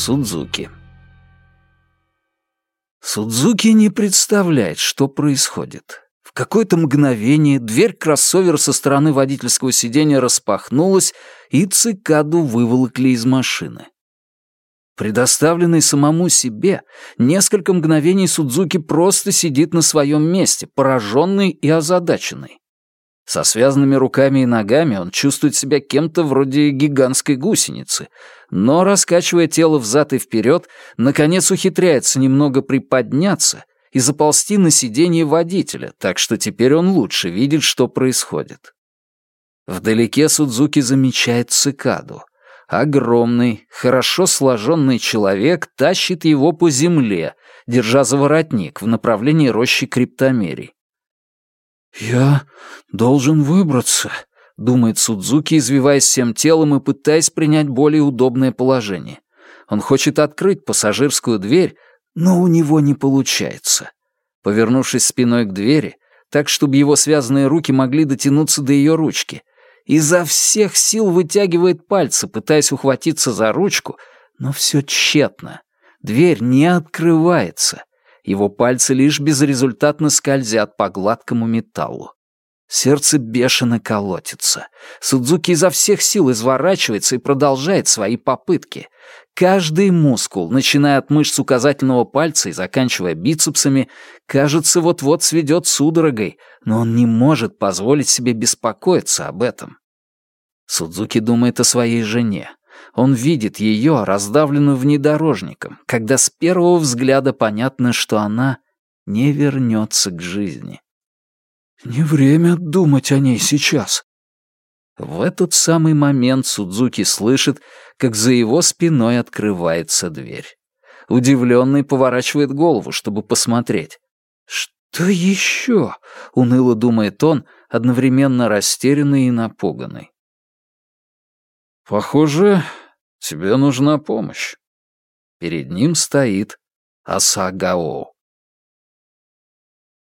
Судзуки. Судзуки не представляет, что происходит. В какое-то мгновение дверь кроссовера со стороны водительского сиденья распахнулась, и цикаду выволокли из машины. Предоставленный самому себе, несколько мгновений Судзуки просто сидит на своем месте, пораженный и озадаченный. Со связанными руками и ногами он чувствует себя кем-то вроде гигантской гусеницы, но, раскачивая тело взад и вперед, наконец ухитряется немного приподняться и заползти на сиденье водителя, так что теперь он лучше видит, что происходит. Вдалеке Судзуки замечает цикаду. Огромный, хорошо сложенный человек тащит его по земле, держа за воротник в направлении рощи криптомерий. «Я должен выбраться», — думает Судзуки, извиваясь всем телом и пытаясь принять более удобное положение. Он хочет открыть пассажирскую дверь, но у него не получается. Повернувшись спиной к двери, так, чтобы его связанные руки могли дотянуться до ее ручки, изо всех сил вытягивает пальцы, пытаясь ухватиться за ручку, но все тщетно. Дверь не открывается. Его пальцы лишь безрезультатно скользят по гладкому металлу. Сердце бешено колотится. Судзуки изо всех сил изворачивается и продолжает свои попытки. Каждый мускул, начиная от мышц указательного пальца и заканчивая бицепсами, кажется, вот-вот сведет судорогой, но он не может позволить себе беспокоиться об этом. Судзуки думает о своей жене. Он видит ее, раздавленную внедорожником, когда с первого взгляда понятно, что она не вернется к жизни. Не время думать о ней сейчас. В этот самый момент Судзуки слышит, как за его спиной открывается дверь. Удивленный поворачивает голову, чтобы посмотреть. «Что еще?» — уныло думает он, одновременно растерянный и напуганный. «Похоже, тебе нужна помощь». Перед ним стоит Асагао.